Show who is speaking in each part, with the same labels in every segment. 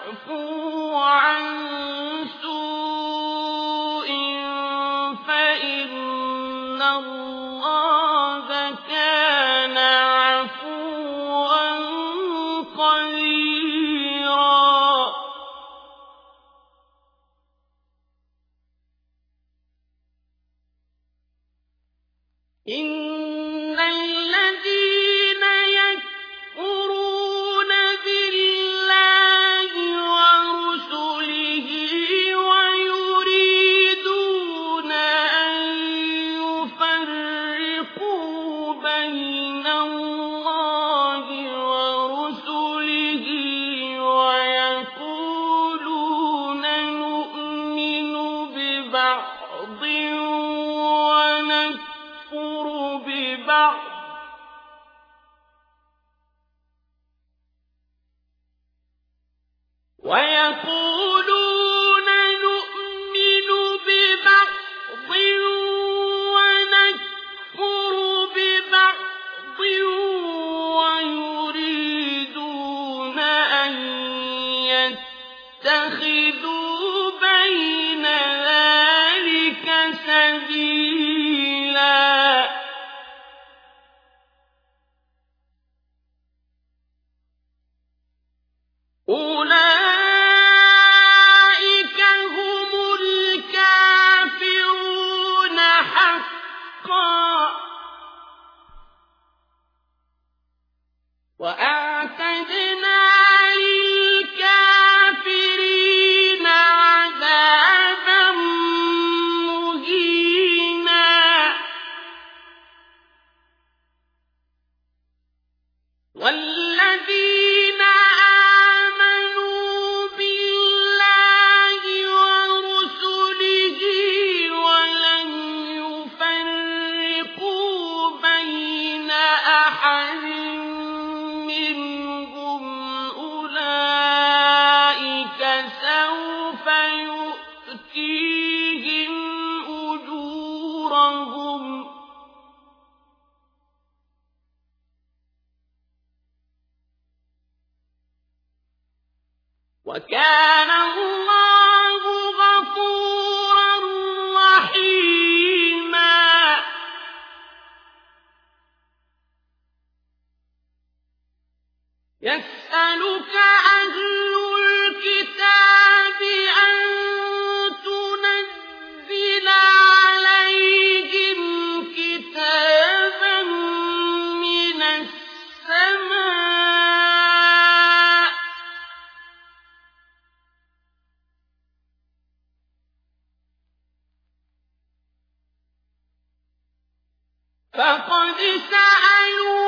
Speaker 1: واعفوا عن سوء فإن الله كان عفوا قديرا إن وكان هو فقد سألوا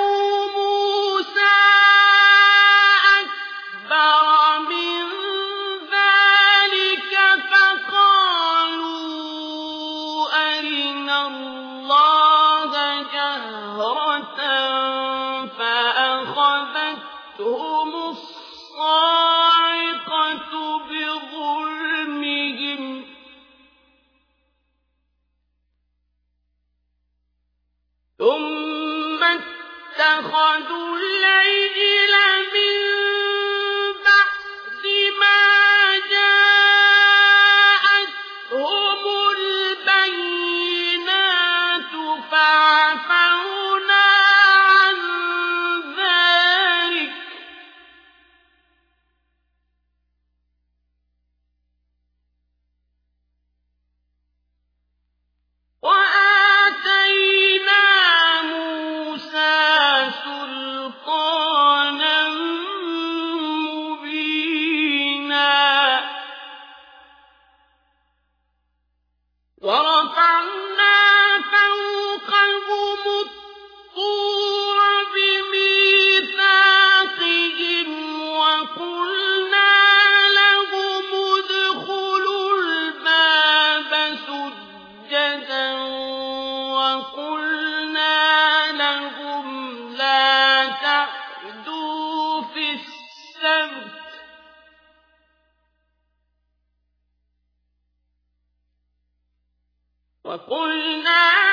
Speaker 1: أولئك وقلنا